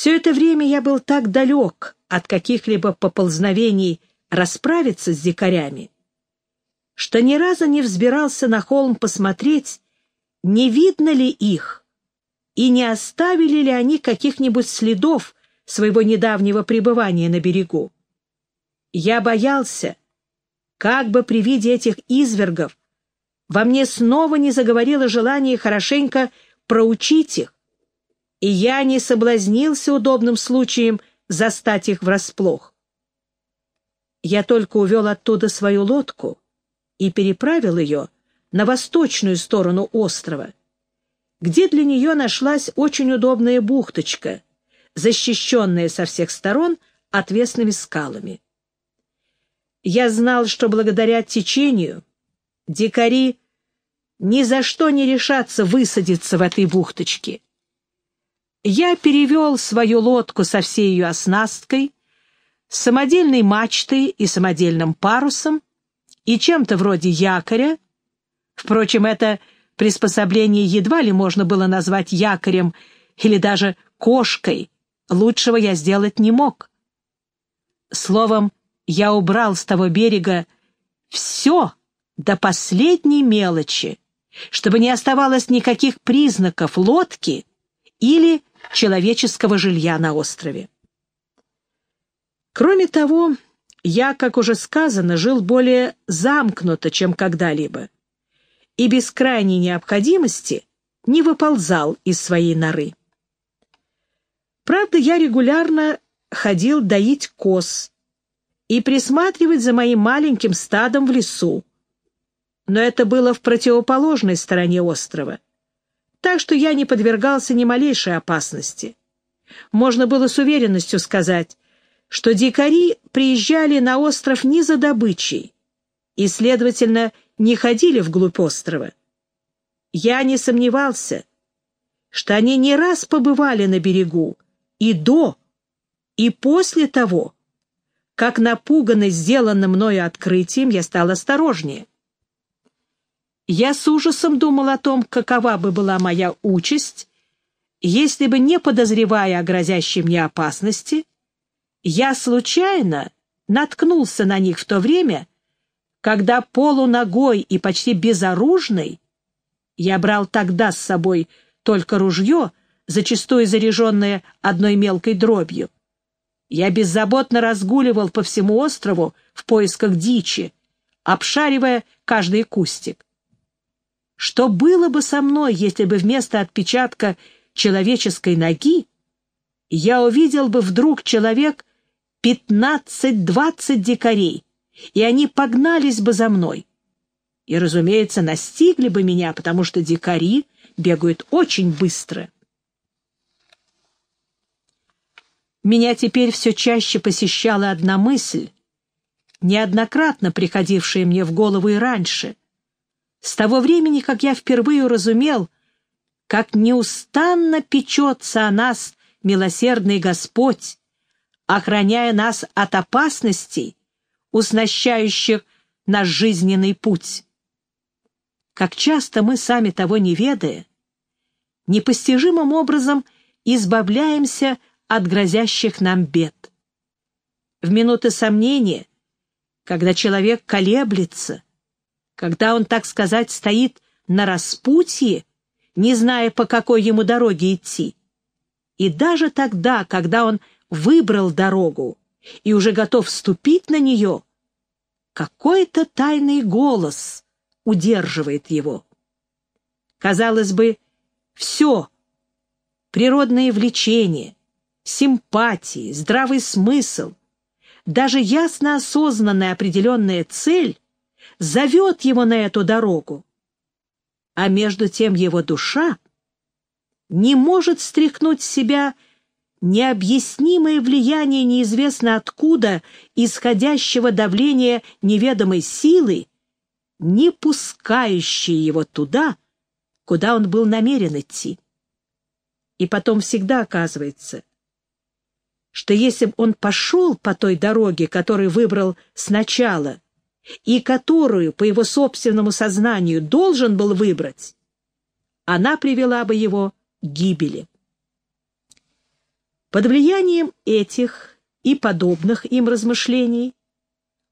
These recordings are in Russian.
Все это время я был так далек от каких-либо поползновений расправиться с дикарями, что ни разу не взбирался на холм посмотреть, не видно ли их и не оставили ли они каких-нибудь следов своего недавнего пребывания на берегу. Я боялся, как бы при виде этих извергов во мне снова не заговорило желание хорошенько проучить их, и я не соблазнился удобным случаем застать их врасплох. Я только увел оттуда свою лодку и переправил ее на восточную сторону острова, где для нее нашлась очень удобная бухточка, защищенная со всех сторон отвесными скалами. Я знал, что благодаря течению дикари ни за что не решатся высадиться в этой бухточке. Я перевел свою лодку со всей ее оснасткой, самодельной мачтой и самодельным парусом и чем-то вроде якоря. Впрочем, это приспособление едва ли можно было назвать якорем или даже кошкой. Лучшего я сделать не мог. Словом, я убрал с того берега все до последней мелочи, чтобы не оставалось никаких признаков лодки или человеческого жилья на острове. Кроме того, я, как уже сказано, жил более замкнуто, чем когда-либо, и без крайней необходимости не выползал из своей норы. Правда, я регулярно ходил доить коз и присматривать за моим маленьким стадом в лесу, но это было в противоположной стороне острова, так что я не подвергался ни малейшей опасности. Можно было с уверенностью сказать, что дикари приезжали на остров не за добычей и, следовательно, не ходили вглубь острова. Я не сомневался, что они не раз побывали на берегу и до, и после того, как напуганный сделанным мною открытием я стал осторожнее. Я с ужасом думал о том, какова бы была моя участь, если бы, не подозревая о грозящей мне опасности, я случайно наткнулся на них в то время, когда полуногой и почти безоружный я брал тогда с собой только ружье, зачастую заряженное одной мелкой дробью. Я беззаботно разгуливал по всему острову в поисках дичи, обшаривая каждый кустик. Что было бы со мной, если бы вместо отпечатка человеческой ноги я увидел бы вдруг человек пятнадцать-двадцать дикарей, и они погнались бы за мной? И, разумеется, настигли бы меня, потому что дикари бегают очень быстро. Меня теперь все чаще посещала одна мысль, неоднократно приходившая мне в голову и раньше, с того времени, как я впервые уразумел, как неустанно печется о нас милосердный Господь, охраняя нас от опасностей, уснащающих наш жизненный путь. Как часто мы, сами того не ведая, непостижимым образом избавляемся от грозящих нам бед. В минуты сомнения, когда человек колеблется, когда он, так сказать, стоит на распутье, не зная, по какой ему дороге идти. И даже тогда, когда он выбрал дорогу и уже готов вступить на нее, какой-то тайный голос удерживает его. Казалось бы, все — природные влечения, симпатии, здравый смысл, даже ясно осознанная определенная цель зовет его на эту дорогу. А между тем его душа не может стряхнуть с себя необъяснимое влияние неизвестно откуда исходящего давления неведомой силы, не пускающее его туда, куда он был намерен идти. И потом всегда оказывается, что если бы он пошел по той дороге, которую выбрал сначала, и которую, по его собственному сознанию, должен был выбрать, она привела бы его к гибели. Под влиянием этих и подобных им размышлений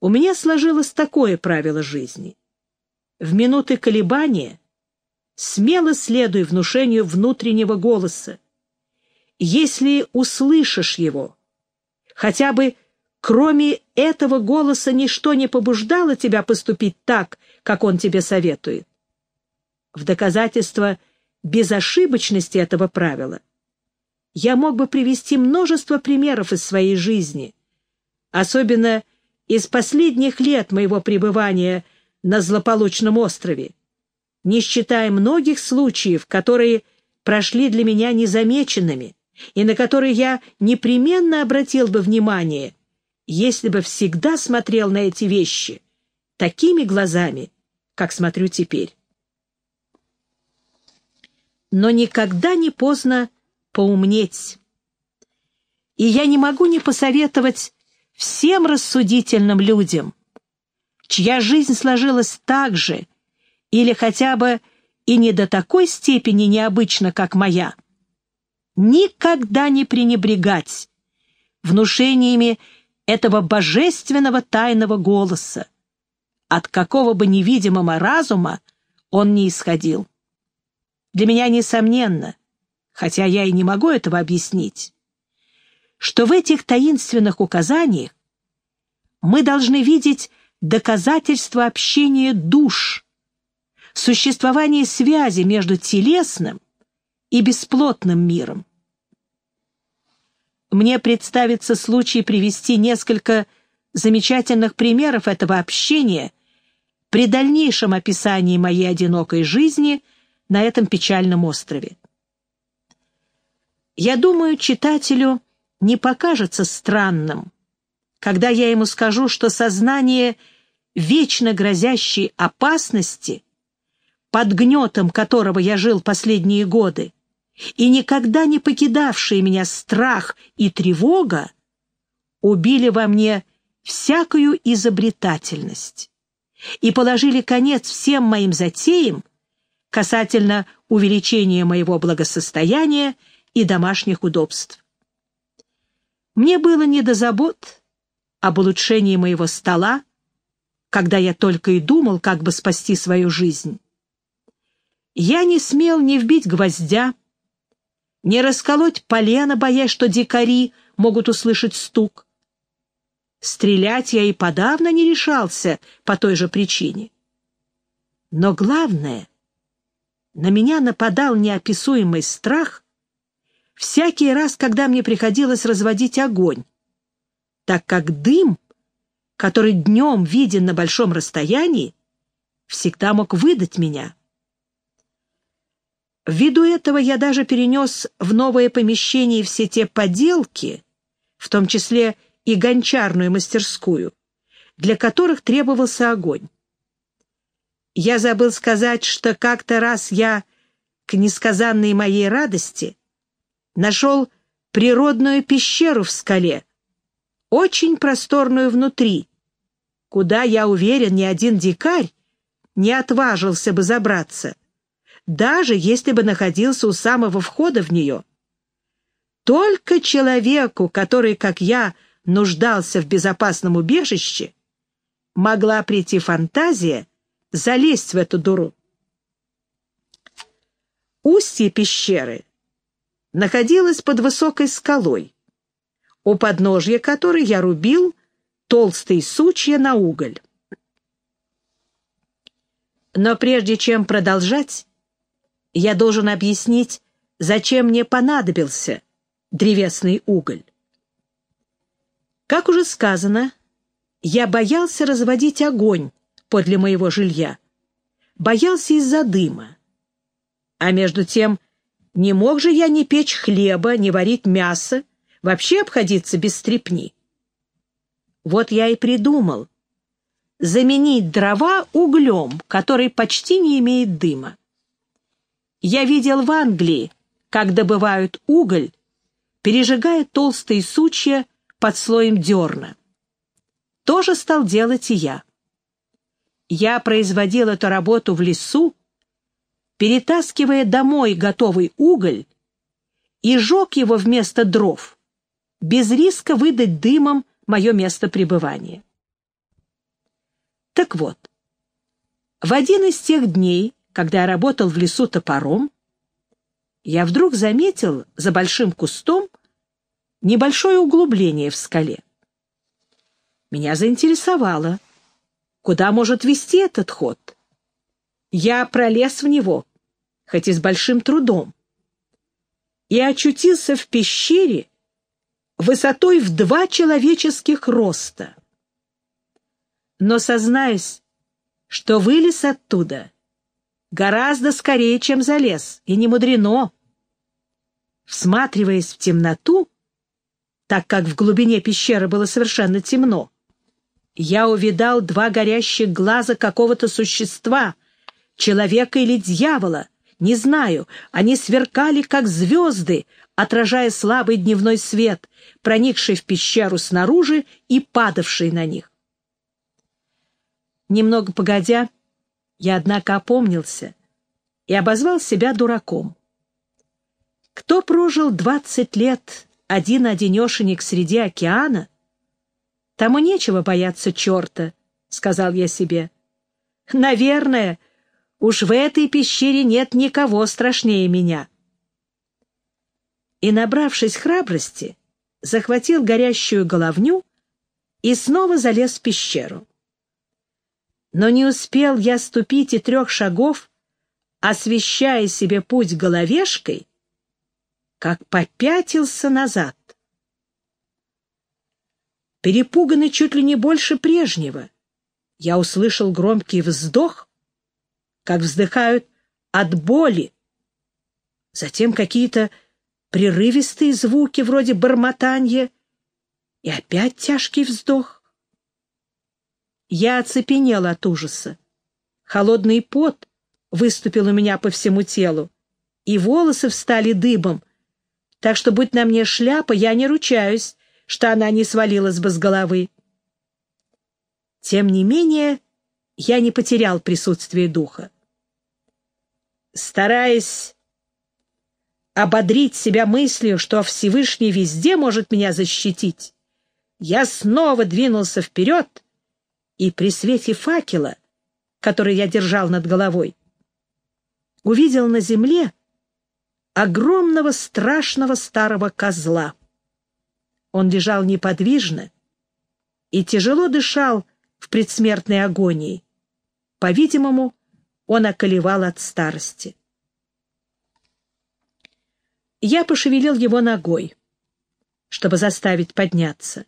у меня сложилось такое правило жизни. В минуты колебания смело следуй внушению внутреннего голоса. Если услышишь его, хотя бы кроме этого голоса ничто не побуждало тебя поступить так, как он тебе советует. В доказательство безошибочности этого правила я мог бы привести множество примеров из своей жизни, особенно из последних лет моего пребывания на злополучном острове, не считая многих случаев, которые прошли для меня незамеченными и на которые я непременно обратил бы внимание, если бы всегда смотрел на эти вещи такими глазами, как смотрю теперь. Но никогда не поздно поумнеть. И я не могу не посоветовать всем рассудительным людям, чья жизнь сложилась так же или хотя бы и не до такой степени необычно, как моя, никогда не пренебрегать внушениями этого божественного тайного голоса, от какого бы невидимого разума он не исходил. Для меня несомненно, хотя я и не могу этого объяснить, что в этих таинственных указаниях мы должны видеть доказательства общения душ, существования связи между телесным и бесплотным миром. Мне представится случай привести несколько замечательных примеров этого общения при дальнейшем описании моей одинокой жизни на этом печальном острове. Я думаю, читателю не покажется странным, когда я ему скажу, что сознание вечно грозящей опасности, под гнетом которого я жил последние годы, и никогда не покидавшие меня страх и тревога, убили во мне всякую изобретательность и положили конец всем моим затеям касательно увеличения моего благосостояния и домашних удобств. Мне было не до забот об улучшении моего стола, когда я только и думал, как бы спасти свою жизнь. Я не смел ни вбить гвоздя, не расколоть полено, боясь, что дикари могут услышать стук. Стрелять я и подавно не решался по той же причине. Но главное, на меня нападал неописуемый страх всякий раз, когда мне приходилось разводить огонь, так как дым, который днем виден на большом расстоянии, всегда мог выдать меня. Ввиду этого я даже перенес в новое помещение все те поделки, в том числе и гончарную мастерскую, для которых требовался огонь. Я забыл сказать, что как-то раз я, к несказанной моей радости, нашел природную пещеру в скале, очень просторную внутри, куда, я уверен, ни один дикарь не отважился бы забраться, даже если бы находился у самого входа в нее. Только человеку, который, как я, нуждался в безопасном убежище, могла прийти фантазия залезть в эту дуру. Устье пещеры находилась под высокой скалой, у подножья которой я рубил толстые сучья на уголь. Но прежде чем продолжать, я должен объяснить, зачем мне понадобился древесный уголь. Как уже сказано, я боялся разводить огонь подле моего жилья, боялся из-за дыма. А между тем не мог же я ни печь хлеба, ни варить мясо, вообще обходиться без стрепни. Вот я и придумал заменить дрова углем, который почти не имеет дыма. Я видел в Англии, как добывают уголь, пережигая толстые сучья под слоем дерна. То же стал делать и я. Я производил эту работу в лесу, перетаскивая домой готовый уголь и жег его вместо дров без риска выдать дымом мое место пребывания. Так вот, в один из тех дней, когда я работал в лесу топором, я вдруг заметил за большим кустом небольшое углубление в скале. Меня заинтересовало, куда может вести этот ход. Я пролез в него, хоть и с большим трудом, и очутился в пещере высотой в два человеческих роста. Но сознаюсь, что вылез оттуда гораздо скорее, чем залез, и не мудрено. Всматриваясь в темноту, так как в глубине пещеры было совершенно темно, я увидал два горящих глаза какого-то существа, человека или дьявола, не знаю, они сверкали, как звезды, отражая слабый дневной свет, проникший в пещеру снаружи и падавший на них. Немного погодя, я, однако, опомнился и обозвал себя дураком. Кто прожил двадцать лет один-одинешенек среди океана, Тому нечего бояться черта, — сказал я себе. Наверное, уж в этой пещере нет никого страшнее меня. И, набравшись храбрости, захватил горящую головню и снова залез в пещеру. Но не успел я ступить и трех шагов, освещая себе путь головешкой, как попятился назад перепуганный чуть ли не больше прежнего. Я услышал громкий вздох, как вздыхают от боли. Затем какие-то прерывистые звуки вроде бормотания и опять тяжкий вздох. Я оцепенел от ужаса. Холодный пот выступил у меня по всему телу, и волосы встали дыбом, так что, будь на мне шляпа, я не ручаюсь, что она не свалилась бы с головы. Тем не менее, я не потерял присутствие духа. Стараясь ободрить себя мыслью, что Всевышний везде может меня защитить, я снова двинулся вперед и при свете факела, который я держал над головой, увидел на земле огромного страшного старого козла. Он лежал неподвижно и тяжело дышал в предсмертной агонии. По-видимому, он околевал от старости. Я пошевелил его ногой, чтобы заставить подняться.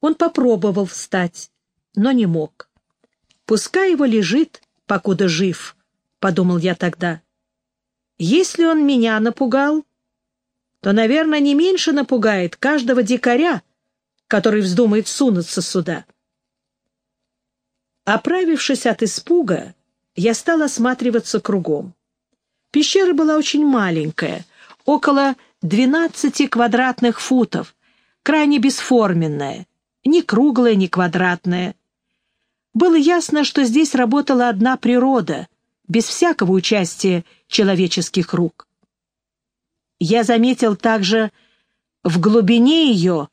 Он попробовал встать, но не мог. «Пускай его лежит, покуда жив», — подумал я тогда. «Если он меня напугал, то, наверное, не меньше напугает каждого дикаря, который вздумает сунуться сюда. Оправившись от испуга, я стал осматриваться кругом. Пещера была очень маленькая, около 12 квадратных футов, крайне бесформенная, ни круглая, ни квадратная. Было ясно, что здесь работала одна природа, без всякого участия человеческих рук. Я заметил также в глубине ее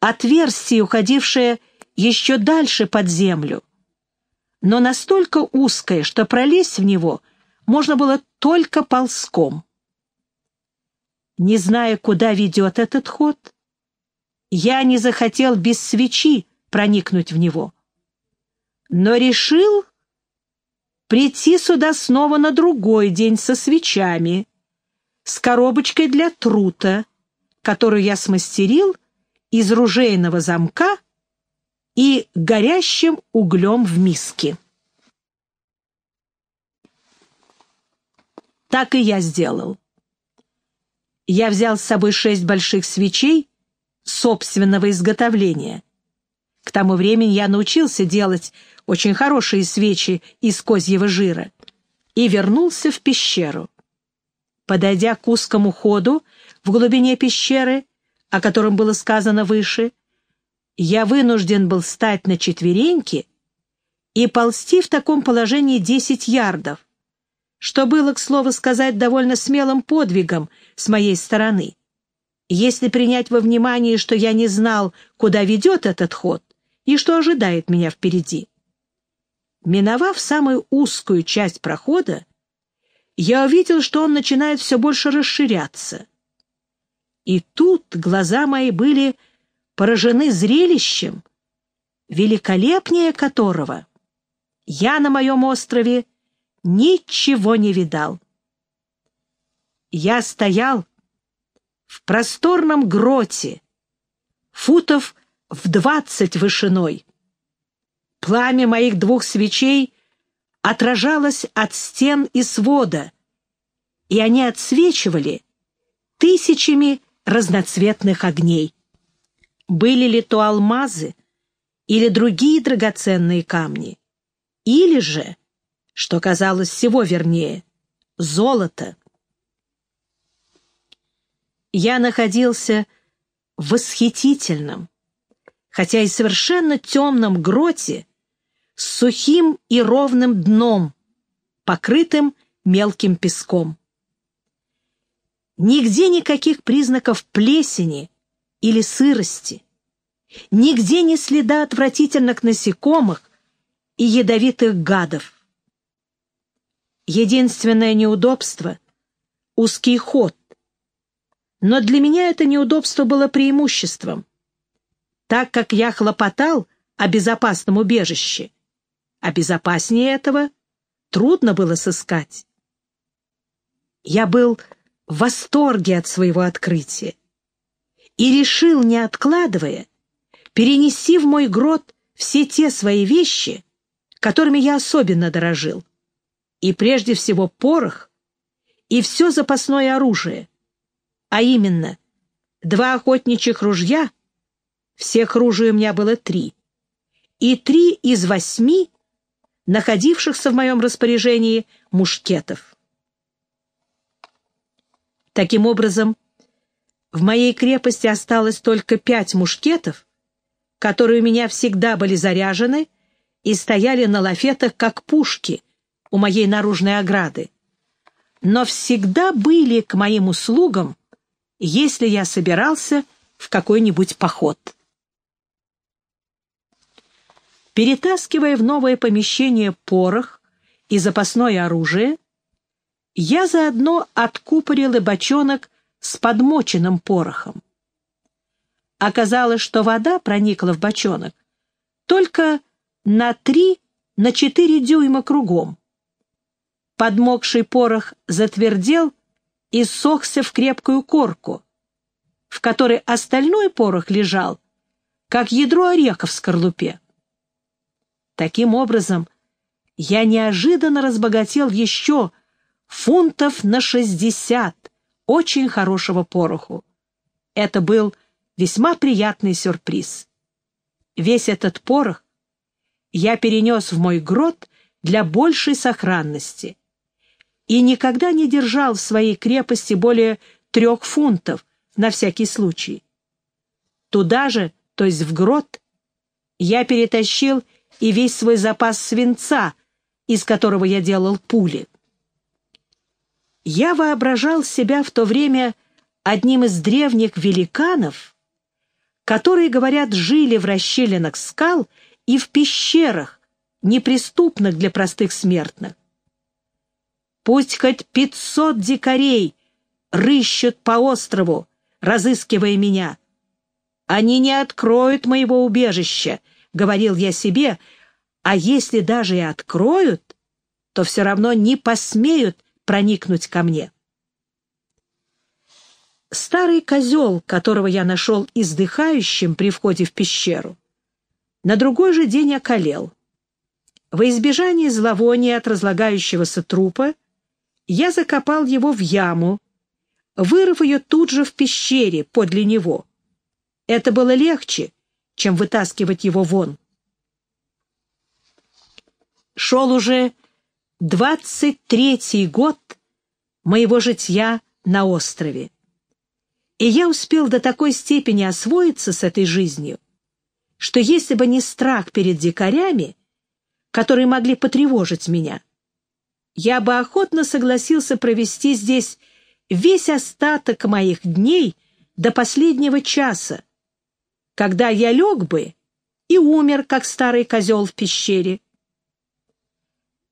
отверстие, уходившее еще дальше под землю, но настолько узкое, что пролезть в него можно было только ползком. Не зная, куда ведет этот ход, я не захотел без свечи проникнуть в него, но решил прийти сюда снова на другой день со свечами — с коробочкой для трута, которую я смастерил из ружейного замка и горящим углем в миске. Так и я сделал. Я взял с собой шесть больших свечей собственного изготовления. К тому времени я научился делать очень хорошие свечи из козьего жира и вернулся в пещеру. Подойдя к узкому ходу в глубине пещеры, о котором было сказано выше, я вынужден был встать на четвереньки и ползти в таком положении десять ярдов, что было, к слову сказать, довольно смелым подвигом с моей стороны, Если принять во внимание, что я не знал, куда ведет этот ход и что ожидает меня впереди. Миновав самую узкую часть прохода, я увидел, что он начинает все больше расширяться. И тут глаза мои были поражены зрелищем, великолепнее которого я на моем острове ничего не видал. Я стоял в просторном гроте, футов в двадцать вышиной. Пламя моих двух свечей отражалось от стен и свода, и они отсвечивали тысячами разноцветных огней. Были ли то алмазы или другие драгоценные камни, или же, что казалось всего вернее, золото я находился в восхитительном, хотя и совершенно темном гроте с сухим и ровным дном, покрытым мелким песком. Нигде никаких признаков плесени или сырости, нигде ни следа отвратительных насекомых и ядовитых гадов. Единственное неудобство — узкий ход, но для меня это неудобство было преимуществом, так как я хлопотал о безопасном убежище. А безопаснее этого трудно было сыскать. Я был в восторге от своего открытия и решил, не откладывая, перенести в мой грот все те свои вещи, которыми я особенно дорожил, и прежде всего порох и все запасное оружие, а именно два охотничьих ружья, всех ружей у меня было три, и три из восьми находившихся в моем распоряжении мушкетов. Таким образом, в моей крепости осталось только пять мушкетов, которые у меня всегда были заряжены и стояли на лафетах, как пушки, у моей наружной ограды, но всегда были к моим услугам если я собирался в какой-нибудь поход. Перетаскивая в новое помещение порох и запасное оружие, я заодно откупорил и бочонок с подмоченным порохом. Оказалось, что вода проникла в бочонок только на три, на четыре дюйма кругом. Подмокший порох затвердел и сохся в крепкую корку, в которой остальной порох лежал, как ядро ореха в скорлупе. Таким образом, я неожиданно разбогател еще фунтов на шестьдесят очень хорошего пороху. Это был весьма приятный сюрприз. Весь этот порох я перенес в мой грот для большей сохранности — и никогда не держал в своей крепости более трех фунтов на всякий случай. Туда же, то есть в грот, я перетащил и весь свой запас свинца, из которого я делал пули. Я воображал себя в то время одним из древних великанов, которые, говорят, жили в расщелинах скал и в пещерах, неприступных для простых смертных. Пусть хоть пятьсот дикарей рыщут по острову, разыскивая меня. Они не откроют моего убежища, — говорил я себе, а если даже и откроют, то все равно не посмеют проникнуть ко мне. Старый козел, которого я нашел издыхающим при входе в пещеру, на другой же день околел. Во избежание зловония от разлагающегося трупа я закопал его в яму, вырыв ее тут же в пещере подле него. Это было легче, чем вытаскивать его вон. Шел уже двадцать третий год моего житья на острове. И я успел до такой степени освоиться с этой жизнью, что если бы не страх перед дикарями, которые могли потревожить меня, я бы охотно согласился провести здесь весь остаток моих дней до последнего часа, когда я лег бы и умер, как старый козел в пещере.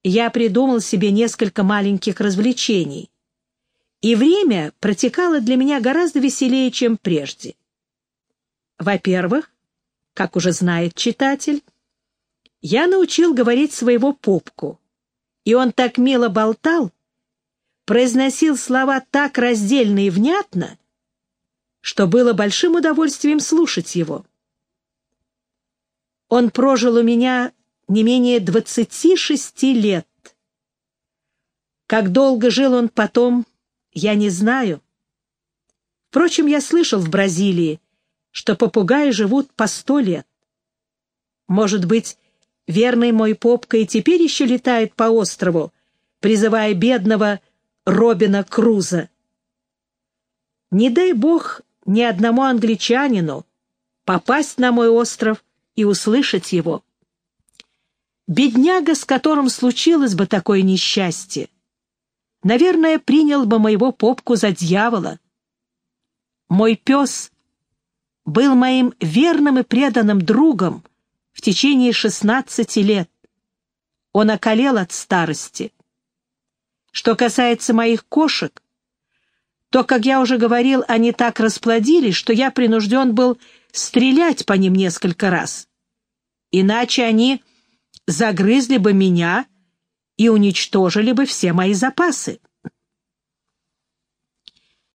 Я придумал себе несколько маленьких развлечений, и время протекало для меня гораздо веселее, чем прежде. Во-первых, как уже знает читатель, я научил говорить своего попку, и он так мило болтал, произносил слова так раздельно и внятно, что было большим удовольствием слушать его. Он прожил у меня не менее двадцати шести лет. Как долго жил он потом, я не знаю. Впрочем, я слышал в Бразилии, что попугаи живут по сто лет. Может быть, верный мой попка и теперь еще летает по острову, призывая бедного Робина Круза. Не дай бог ни одному англичанину попасть на мой остров и услышать его. Бедняга, с которым случилось бы такое несчастье, наверное, принял бы моего попку за дьявола. Мой пес был моим верным и преданным другом в течение шестнадцати лет. Он околел от старости. Что касается моих кошек, то, как я уже говорил, они так расплодились, что я принужден был стрелять по ним несколько раз. Иначе они загрызли бы меня и уничтожили бы все мои запасы.